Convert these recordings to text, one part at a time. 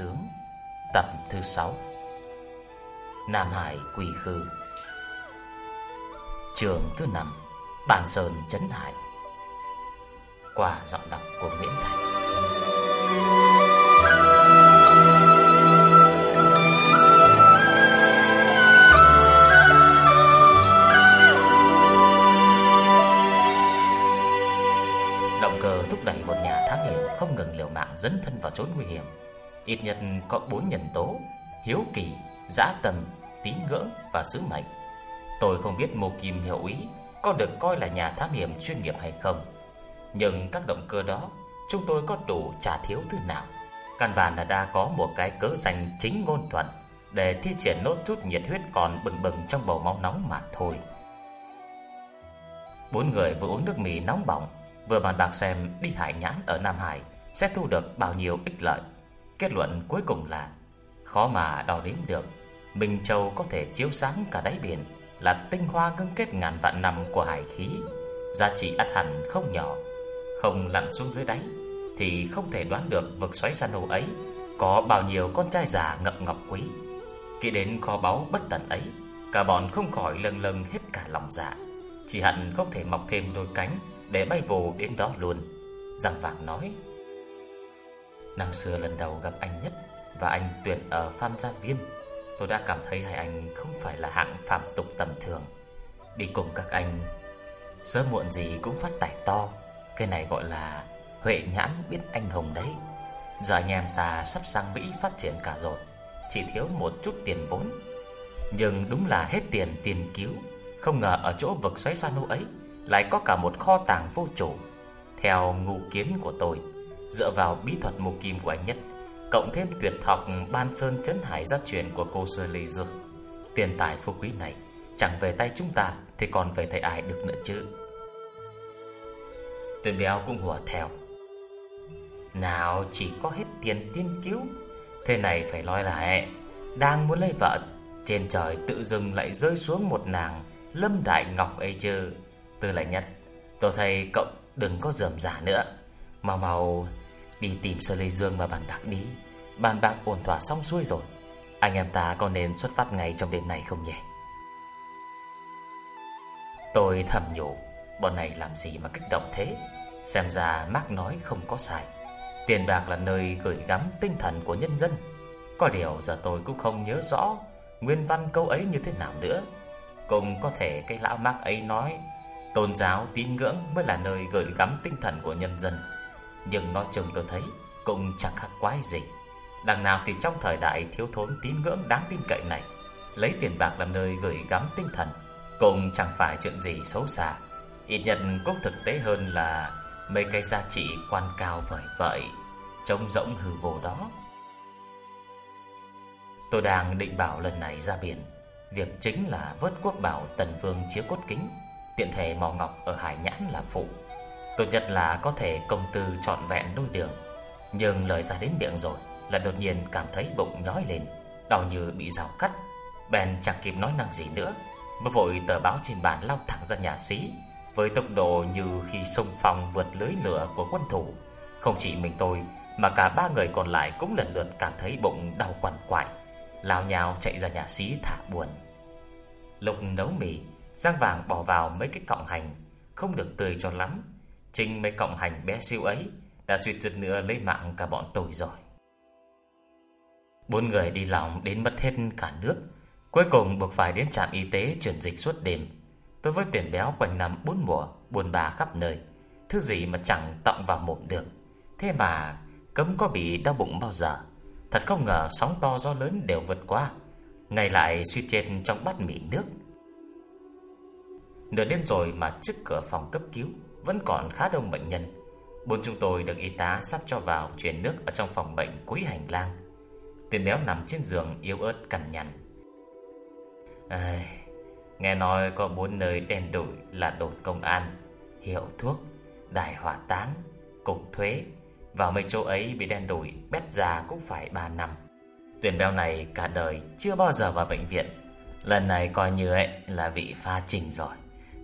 Sướng, Tập thứ 6 Nam Hải Quỳ Khư. Trường thứ 5 Bản Sơn Trấn Hải. Qua giọng đọc của Nguyễn Thành. Động cơ thúc đẩy một nhà thám hiểm không ngừng liều mạng dấn thân vào chốn nguy hiểm. Ít nhất có bốn nhân tố Hiếu kỳ, dã tầm, tín ngưỡng và sứ mệnh. Tôi không biết Mộ Kim Hiệu Ý có được coi là nhà thám hiểm chuyên nghiệp hay không Nhưng các động cơ đó Chúng tôi có đủ trả thiếu thứ nào. Căn bản là đã có một cái cớ danh chính ngôn thuận Để thi triển nốt chút nhiệt huyết còn bừng bừng trong bầu máu nóng mà thôi. Bốn người vừa uống nước mì nóng bỏng Vừa bàn bạc xem đi hải nhãn ở Nam Hải Sẽ thu được bao nhiêu ích lợi. Kết luận cuối cùng là, Khó mà đo đếm được, Minh Châu có thể chiếu sáng cả đáy biển Là tinh hoa ngưng kết ngàn vạn năm của hải khí, Giá trị ắt hẳn không nhỏ. Không lặn xuống dưới đáy Thì không thể đoán được vực xoáy san hô ấy Có bao nhiêu con trai già ngậm ngọc quý. Khi đến kho báu bất tận ấy, Cả bọn không khỏi lâng lâng hết cả lòng dạ. Chỉ hận không thể mọc thêm đôi cánh Để bay vù đến đó luôn. Giang vàng nói Năm xưa lần đầu gặp anh nhất Và anh tuyển ở Phan Gia Viên, Tôi đã cảm thấy hai anh không phải là hạng phạm tục tầm thường. Đi cùng các anh, Sớm muộn gì cũng phát tài to. Cái này gọi là Huệ nhãn biết anh hùng đấy. Giờ anh em ta sắp sang Mỹ phát triển cả rồi, Chỉ thiếu một chút tiền vốn. Nhưng đúng là hết tiền tiền cứu, Không ngờ ở chỗ vực xoáy san hô ấy Lại có cả một kho tàng vô chủ. Theo ngu kiến của tôi Dựa vào bí thuật mù kim của anh nhất, Cộng thêm tuyệt học ban sơn chấn hải gia truyền của cô Sơ Lê Dương Tiền tài phú quý này, Chẳng về tay chúng ta Thì còn về tay ai được nữa chứ? Tên béo cũng hùa theo. Nào chỉ có hết tiền tiên cứu, Thế này phải nói là hệ Đang muốn lấy vợ, Trên trời tự dưng lại rơi xuống một nàng Lâm Đại Ngọc ấy chứ. Tư lại nhất, Tôi thấy cậu đừng có dườm giả nữa. Mau mau đi tìm Sơ Lê Dương và bàn bạc đi. Bàn bạc ổn thỏa xong xuôi rồi. Anh em ta có nên xuất phát ngay trong đêm này không nhỉ? Tôi thầm nhủ, Bọn này làm gì mà kích động thế? Xem ra Mark nói không có sai. Tiền bạc là nơi gửi gắm tinh thần của nhân dân. Có điều giờ tôi cũng không nhớ rõ Nguyên văn câu ấy như thế nào nữa. Cũng có thể cái lão Mark ấy nói, Tôn giáo tín ngưỡng mới là nơi gửi gắm tinh thần của nhân dân. Nhưng nói chung tôi thấy Cũng chẳng khác quái gì. Đằng nào thì trong thời đại thiếu thốn tín ngưỡng đáng tin cậy này, Lấy tiền bạc làm nơi gửi gắm tinh thần Cũng chẳng phải chuyện gì xấu xa. Ít nhất cũng thực tế hơn là Mấy cái giá trị quan cao vời vợi Trông rỗng hư vô đó. Tôi đang định bảo lần này ra biển. Việc chính là vớt quốc bảo Tần Vương chiếu cốt kính, Tiện thể mò ngọc ở Hải Nhãn là phụ. Tốt nhất là có thể công tư trọn vẹn đôi đường. Nhưng lời ra đến miệng rồi, Là đột nhiên cảm thấy bụng nhói lên, Đau như bị rào cắt. Bèn chẳng kịp nói năng gì nữa Mới vội tờ báo trên bàn lao thẳng ra nhà sĩ Với tốc độ như khi sông phong vượt lưới lửa của quân thủ. Không chỉ mình tôi, Mà cả ba người còn lại cũng lần lượt cảm thấy bụng đau quằn quại, Lao nhào chạy ra nhà sĩ thả buồn. Lục nấu mì, Giang vàng bỏ vào mấy cái cọng hành, Không được tươi cho lắm. Chính mấy cọng hành bé siêu ấy Đã suy chút nữa lấy mạng cả bọn tôi rồi. Bốn người đi lòng đến mất hết cả nước, Cuối cùng buộc phải đến trạm y tế chuyển dịch suốt đêm. Tôi với tuyển béo quanh năm bốn mùa, Buồn bà khắp nơi. Thứ gì mà chẳng tọng vào mồm được. Thế mà, cấm có bị đau bụng bao giờ? Thật không ngờ sóng to gió lớn đều vượt qua. Ngày lại suy chết trong bát mì nước. Nửa đêm rồi mà trước cửa phòng cấp cứu vẫn còn khá đông bệnh nhân. Bốn chúng tôi được y tá sắp cho vào truyền nước ở trong phòng bệnh cuối hành lang. Tiền béo nằm trên giường yếu ớt cằn nhằn. À, Nghe nói có bốn nơi đen đủi là đồn công an Hiệu thuốc Đài hỏa tán Cục thuế. Vào mấy chỗ ấy bị đen đủi Bét già cũng phải 3 năm. Tuyển béo này cả đời chưa bao giờ vào bệnh viện. Lần này coi như ấy là bị pha trình rồi.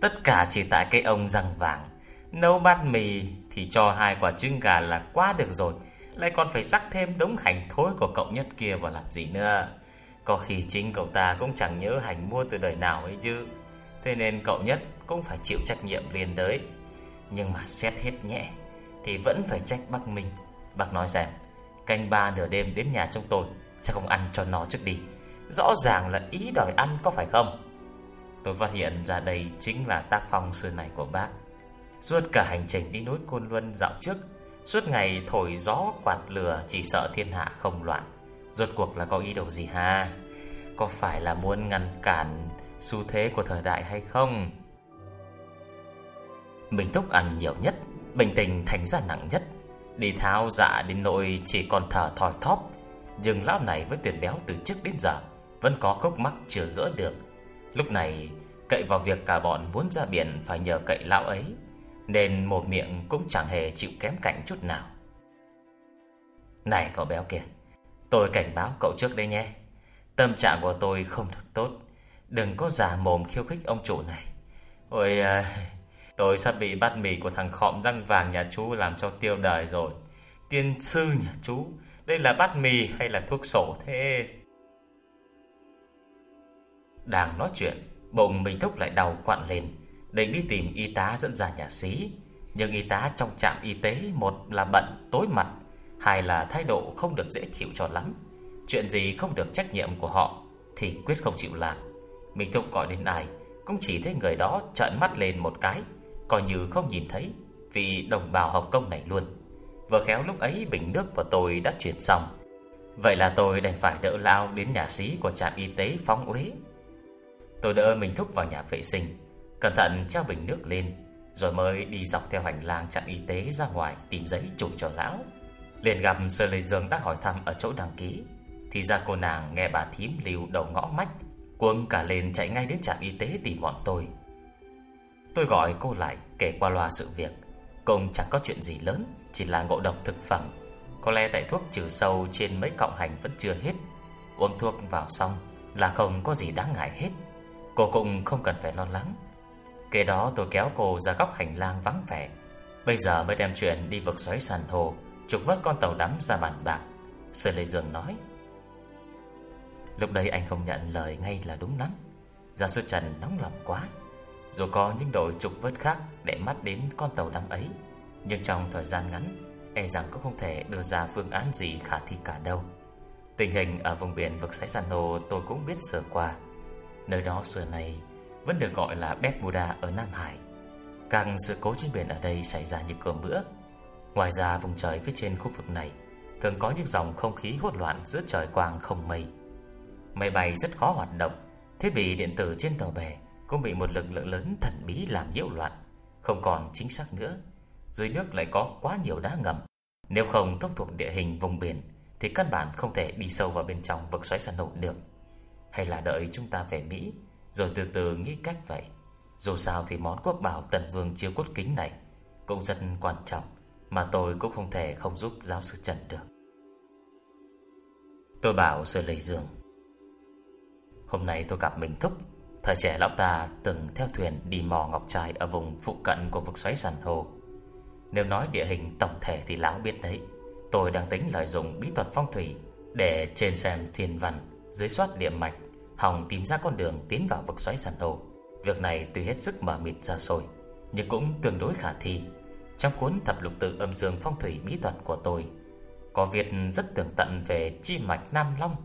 Tất cả chỉ tại cái ông răng vàng. Nấu bát mì thì cho hai quả trứng gà là quá được rồi. Lại còn phải rắc thêm đống hành thối của cậu nhất kia vào làm gì nữa. Có khi chính cậu ta cũng chẳng nhớ hành mua từ đời nào ấy chứ. Thế nên cậu nhất cũng phải chịu trách nhiệm liền đấy Nhưng mà xét hết nhẹ, Thì vẫn phải trách bác Minh. Bác nói rằng, Canh ba nửa đêm đến nhà chúng tôi, Sẽ không ăn cho nó trước đi. Rõ ràng là ý đòi ăn có phải không? Tôi phát hiện ra đây chính là tác phong xưa này của bác. Suốt cả hành trình đi núi Côn Luân dạo trước, Suốt ngày thổi gió quạt lửa Chỉ sợ thiên hạ không loạn. Rốt cuộc là có ý đồ gì ha? Có phải là muốn ngăn cản Xu thế của thời đại hay không? Mình thúc ăn nhiều nhất, Bình tình thành ra nặng nhất. Đi tháo dạ đến nỗi chỉ còn thở thòi thóp. Nhưng lão này với tuyển béo từ trước đến giờ Vẫn có khúc mắc chưa gỡ được. Lúc này, cậy vào việc cả bọn muốn ra biển Phải nhờ cậy lão ấy. Nên một miệng cũng chẳng hề chịu kém cạnh chút nào. Này cậu béo kia Tôi cảnh báo cậu trước đây nhé. Tâm trạng của tôi không được tốt. Đừng có giả mồm khiêu khích ông chủ này. Ôi à, Tôi sắp bị bát mì của thằng khọm răng vàng nhà chú làm cho tiêu đời rồi. Tiên sư nhà chú Đây là bát mì hay là thuốc sổ thế? Đang nói chuyện Bụng mình thúc lại đau quặn lên. Định đi tìm y tá dẫn ra nhà xí. Nhưng y tá trong trạm y tế, Một là bận tối mặt, Hai là thái độ không được dễ chịu cho lắm. Chuyện gì không được trách nhiệm của họ Thì quyết không chịu làm. Mình thúc gọi đến ai, Cũng chỉ thấy người đó trợn mắt lên một cái, Coi như không nhìn thấy Vị đồng bào Hồng Kông này luôn. Vừa khéo lúc ấy bình nước của tôi đã chuyển xong. Vậy là tôi đành phải đỡ lao đến nhà sĩ của trạm y tế phóng uế. Tôi đỡ mình thúc vào nhà vệ sinh. Cẩn thận treo bình nước lên, Rồi mới đi dọc theo hành lang trạm y tế ra ngoài Tìm giấy chụp cho lão. Liền gặp Sơ Lê Dương đã hỏi thăm ở chỗ đăng ký, Thì ra cô nàng nghe bà thím lưu đầu ngõ mách quân cả lên chạy ngay đến trạm y tế tìm bọn tôi. Tôi gọi cô lại kể qua loa sự việc. Cũng chẳng có chuyện gì lớn, Chỉ là ngộ độc thực phẩm. Có lẽ tại thuốc trừ sâu trên mấy cọng hành vẫn chưa hết. Uống thuốc vào xong Là không có gì đáng ngại hết. Cô cũng không cần phải lo lắng. Kế đó tôi kéo cô ra góc hành lang vắng vẻ. Bây giờ mới đem chuyện đi vực xoáy sàn hồ, Trục vớt con tàu đắm ra bàn bạc. Sơ Lê Dương nói, Lúc đấy anh không nhận lời ngay là đúng lắm. Gia sư Trần nóng lòng quá. Dù có những đội trục vớt khác Để mắt đến con tàu đắm ấy, Nhưng trong thời gian ngắn E rằng cũng không thể đưa ra phương án gì khả thi cả đâu. Tình hình ở vùng biển vực xoáy san hô tôi cũng biết sơ qua. Nơi đó xưa này vẫn được gọi là Bermuda ở Nam Hải. Các sự cố trên biển ở đây xảy ra như cơm bữa. Ngoài ra, vùng trời phía trên khu vực này Thường có những dòng không khí hỗn loạn giữa trời quang không mây. Máy bay rất khó hoạt động, Thiết bị điện tử trên tàu bè Cũng bị một lực lượng lớn thần bí làm nhiễu loạn, Không còn chính xác nữa. Dưới nước lại có quá nhiều đá ngầm. Nếu không thông thuộc địa hình vùng biển Thì căn bản không thể đi sâu vào bên trong vực xoáy san hô được. Hay là đợi chúng ta về Mỹ rồi từ từ nghĩ cách vậy. Dù sao thì món quốc bảo tần vương chiếu cốt kính này Cũng rất quan trọng, Mà tôi cũng không thể không giúp giáo sư Trần được. Tôi bảo Sư lấy giường. Hôm nay tôi gặp Minh Thúc. Thời trẻ lão ta từng theo thuyền đi mò ngọc trai Ở vùng phụ cận của vực xoáy sàn hồ. Nếu nói địa hình tổng thể thì lão biết đấy. Tôi đang tính lợi dụng bí thuật phong thủy Để trên xem thiên văn Dưới soát địa mạch Hòng tìm ra con đường tiến vào vực xoáy sàn hồ Việc này tuy hết sức mờ mịt xa xôi, Nhưng cũng tương đối khả thi. Trong cuốn thập lục tự âm dương phong thủy bí thuật của tôi Có việc rất tường tận về chi mạch Nam Long.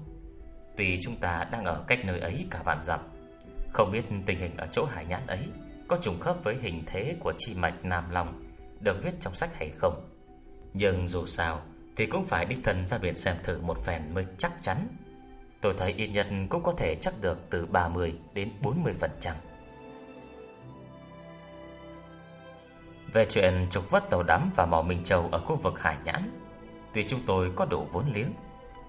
Tuy chúng ta đang ở cách nơi ấy cả vạn dặm Không biết tình hình ở chỗ hải nhãn ấy Có trùng khớp với hình thế của chi mạch Nam Long Được viết trong sách hay không. Nhưng dù sao Thì cũng phải đích thân ra biển xem thử một phen mới chắc chắn. Tôi thấy ít nhất cũng có thể chắc được từ 30 đến 40%. Về chuyện trục vớt tàu đắm và mỏ Minh Châu ở khu vực Hải Nhãn, tuy chúng tôi có đủ vốn liếng,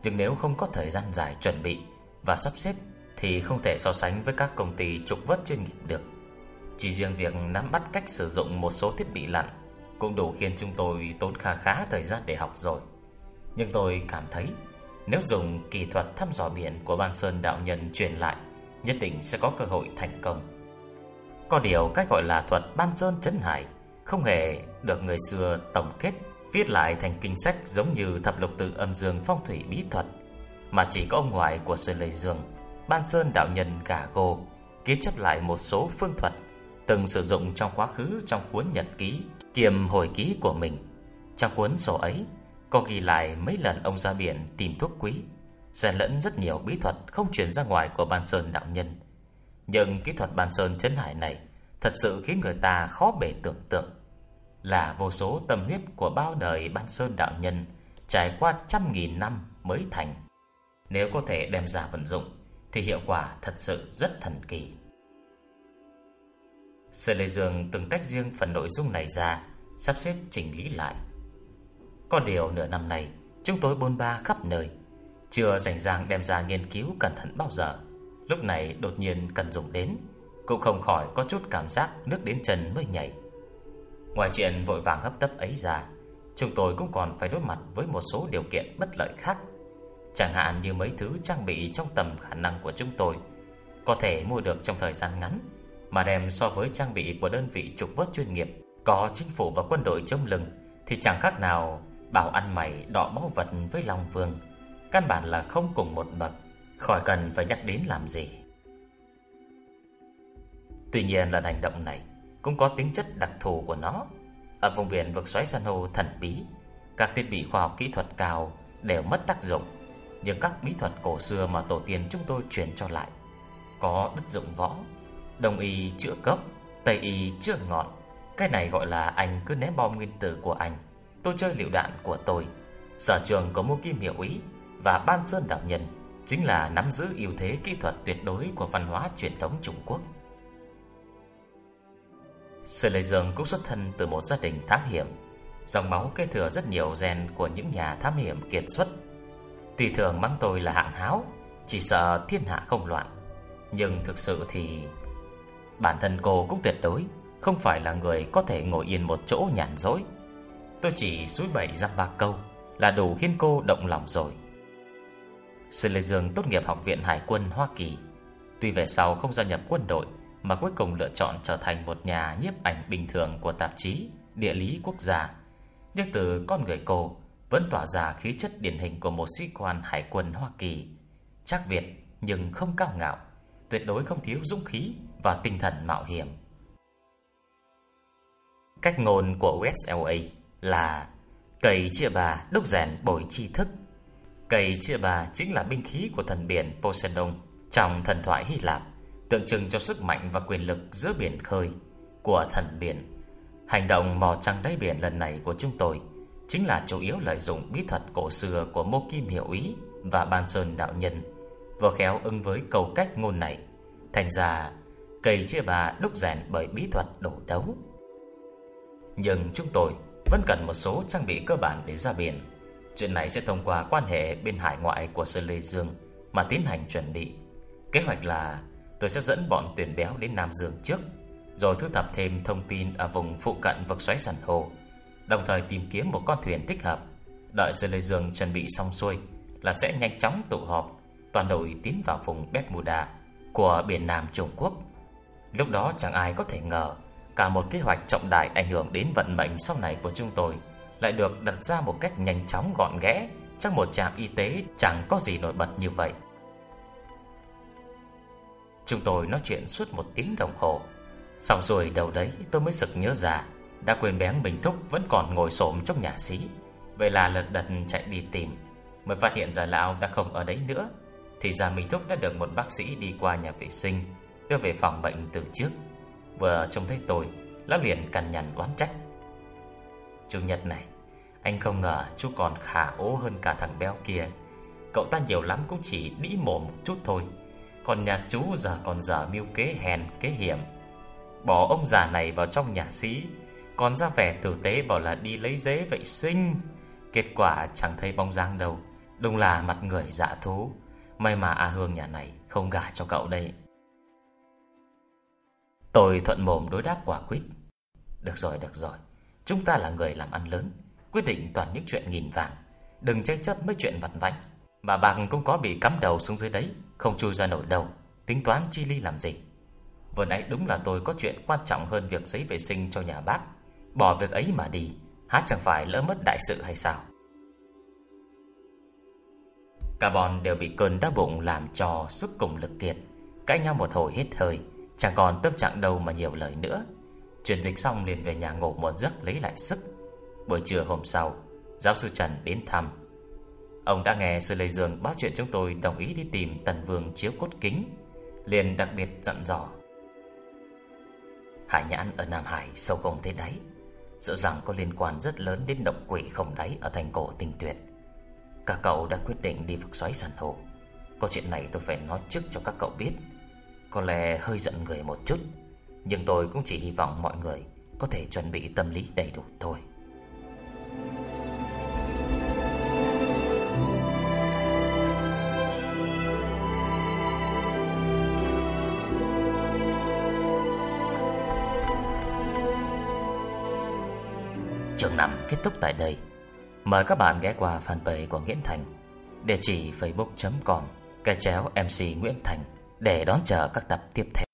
nhưng nếu không có thời gian dài chuẩn bị và sắp xếp thì không thể so sánh với các công ty trục vớt chuyên nghiệp được. Chỉ riêng việc nắm bắt cách sử dụng một số thiết bị lặn cũng đủ khiến chúng tôi tốn khá khá thời gian để học rồi. Nhưng tôi cảm thấy nếu dùng kỹ thuật thăm dò biển của Ban Sơn đạo nhân truyền lại, nhất định sẽ có cơ hội thành công. Có điều cách gọi là thuật Ban Sơn chấn hải không hề được người xưa tổng kết Viết lại thành kinh sách giống như thập lục tự âm dương phong thủy bí thuật Mà chỉ có ông ngoại của Sơn Lê Dương Ban Sơn đạo nhân gà gô Ký chấp lại một số phương thuật Từng sử dụng trong quá khứ trong cuốn nhật ký Kiềm hồi ký của mình Trong cuốn sổ ấy có ghi lại mấy lần ông ra biển tìm thuốc quý, Rèn lẫn rất nhiều bí thuật Không truyền ra ngoài của Ban Sơn đạo nhân. Nhưng kỹ thuật Ban Sơn chấn hải này Thật sự khiến người ta khó bể tưởng tượng. Là vô số tâm huyết của bao đời Ban Sơn đạo nhân Trải qua trăm nghìn năm mới thành. Nếu có thể đem ra vận dụng, Thì hiệu quả thật sự rất thần kỳ. Sở Lê Dương từng tách riêng phần nội dung này ra, Sắp xếp chỉnh lý lại. Có điều nửa năm này Chúng tôi bôn ba khắp nơi. Chưa rảnh ràng đem ra nghiên cứu cẩn thận bao giờ. Lúc này đột nhiên cần dùng đến, Cũng không khỏi có chút cảm giác nước đến chân mới nhảy. Ngoài chuyện vội vàng hấp tấp ấy ra, Chúng tôi cũng còn phải đối mặt với một số điều kiện bất lợi khác. Chẳng hạn như mấy thứ trang bị trong tầm khả năng của chúng tôi, Có thể mua được trong thời gian ngắn, Mà đem so với trang bị của đơn vị trục vớt chuyên nghiệp, Có chính phủ và quân đội chống lưng, Thì chẳng khác nào bảo ăn mày đọ báu vật với Long Vương. Căn bản là không cùng một bậc, Khỏi cần phải nhắc đến làm gì. Tuy nhiên là hành động này Cũng có tính chất đặc thù của nó. Ở vùng biển vực xoáy san hô thần bí, Các thiết bị khoa học kỹ thuật cao Đều mất tác dụng, Nhưng các bí thuật cổ xưa mà tổ tiên chúng tôi truyền cho lại Có đất dụng võ Đông y chữa cấp, Tây y chữa ngọn. Cái này gọi là anh cứ ném bom nguyên tử của anh. Tôi chơi liệu đạn của tôi. Sở trường của mô kim hiệu ý Và ban sơn đạo nhân Chính là nắm giữ ưu thế kỹ thuật tuyệt đối Của văn hóa truyền thống Trung Quốc. Sở Lê Dương cũng xuất thân từ một gia đình thám hiểm. Dòng máu kế thừa rất nhiều gen Của những nhà thám hiểm kiệt xuất. Tuy thường mắng tôi là hạng háo, Chỉ sợ thiên hạ không loạn. Nhưng thực sự thì Bản thân cô cũng tuyệt đối Không phải là người có thể ngồi yên một chỗ nhàn rỗi. Tôi chỉ suối bảy dặm ba câu Là đủ khiến cô động lòng rồi. Sư Lê Dương tốt nghiệp học viện Hải quân Hoa Kỳ. Tuy về sau không gia nhập quân đội, Mà cuối cùng lựa chọn trở thành một nhà nhiếp ảnh bình thường của tạp chí Địa lý quốc gia. Nhưng từ con người cô Vẫn tỏa ra khí chất điển hình của một sĩ quan Hải quân Hoa Kỳ. Chắc Việt, nhưng không cao ngạo, Tuyệt đối không thiếu dũng khí và tinh thần mạo hiểm. Cách ngôn của USLA là Cầy chia bà đúc rèn bồi tri thức. Cầy chia bà chính là binh khí của thần biển Poseidon Trong thần thoại Hy Lạp, Tượng trưng cho sức mạnh và quyền lực giữa biển khơi Của thần biển. Hành động mò trăng đáy biển lần này của chúng tôi Chính là chủ yếu lợi dụng bí thuật cổ xưa của Mô Kim Hiểu Ý Và Ban Sơn Đạo Nhân, Vừa khéo ứng với câu cách ngôn này. Thành ra, Cầy chia bà đúc rèn bởi bí thuật đổ đấu. Nhưng chúng tôi vẫn cần một số trang bị cơ bản để ra biển. Chuyện này sẽ thông qua quan hệ bên hải ngoại của Sơn Lê Dương mà tiến hành chuẩn bị. Kế hoạch là tôi sẽ dẫn bọn tuyển béo đến Nam Dương trước, rồi thu thập thêm thông tin ở vùng phụ cận vực xoáy sàn hồ, đồng thời tìm kiếm một con thuyền thích hợp. Đợi Sơn Lê Dương chuẩn bị xong xuôi là sẽ nhanh chóng tụ họp, toàn đội tiến vào vùng Bermuda của biển Nam Trung Quốc. Lúc đó chẳng ai có thể ngờ Cả một kế hoạch trọng đại ảnh hưởng đến vận mệnh sau này của chúng tôi lại được đặt ra một cách nhanh chóng gọn ghẽ trong một trạm y tế chẳng có gì nổi bật như vậy. Chúng tôi nói chuyện suốt một tiếng đồng hồ. Xong rồi đầu đấy tôi mới sực nhớ ra đã quên bén Bình Thúc vẫn còn ngồi xổm trong nhà xí. Vậy là lật đật chạy đi tìm, mới phát hiện ra lão đã không ở đấy nữa. Thì ra Minh Thúc đã được một bác sĩ đi qua nhà vệ sinh đưa về phòng bệnh từ trước. Vừa trông thấy tôi, Lão liền cằn nhằn oán trách. Chủ nhật này, Anh không ngờ chú còn khả ố hơn cả thằng béo kia. Cậu ta nhiều lắm cũng chỉ đĩ mồm một chút thôi. Còn nhà chú giờ còn dở mưu kế hèn kế hiểm. Bỏ ông già này vào trong nhà sĩ Còn ra vẻ tử tế bảo là đi lấy giấy vệ sinh. Kết quả chẳng thấy bóng dáng đâu, Đúng là mặt người dạ thú. May mà A Hương nhà này không gả cho cậu đây. Tôi thuận mồm đối đáp quả quyết. Được rồi, được rồi. Chúng ta là người làm ăn lớn Quyết định toàn những chuyện nghìn vàng Đừng tranh chấp mấy chuyện vặt vãnh Mà bạc cũng có bị cắm đầu xuống dưới đấy Không chui ra nổi đầu Tính toán chi ly làm gì? Vừa nãy đúng là tôi có chuyện quan trọng hơn Việc giấy vệ sinh cho nhà bác. Bỏ việc ấy mà đi Hát chẳng phải lỡ mất đại sự hay sao? Cả bọn đều bị cơn đau bụng làm cho sức cùng lực kiệt Cãi nhau một hồi hết hơi. Chẳng còn tâm trạng đâu mà nhiều lời nữa. Chuyển dịch xong liền về nhà ngủ một giấc lấy lại sức. Buổi trưa hôm sau, Giáo sư Trần đến thăm. Ông đã nghe sư Lê Dương báo chuyện chúng tôi đồng ý đi tìm Tần Vương chiếu cốt kính, Liền đặc biệt dặn dò. Hải nhãn ở Nam Hải sâu không thế đáy, rõ ràng có liên quan rất lớn đến động quỷ không đáy ở thành cổ tinh tuyệt. Các cậu đã quyết định đi vực xoáy sàn hồ. Có chuyện này tôi phải nói trước cho các cậu biết. Có lẽ hơi giận người một chút Nhưng tôi cũng chỉ hy vọng mọi người Có thể chuẩn bị tâm lý đầy đủ thôi. Chương 5 kết thúc tại đây. Mời các bạn ghé qua fanpage của Nguyễn Thành, địa chỉ facebook.com, cái chéo MC Nguyễn Thành để đón chờ các tập tiếp theo.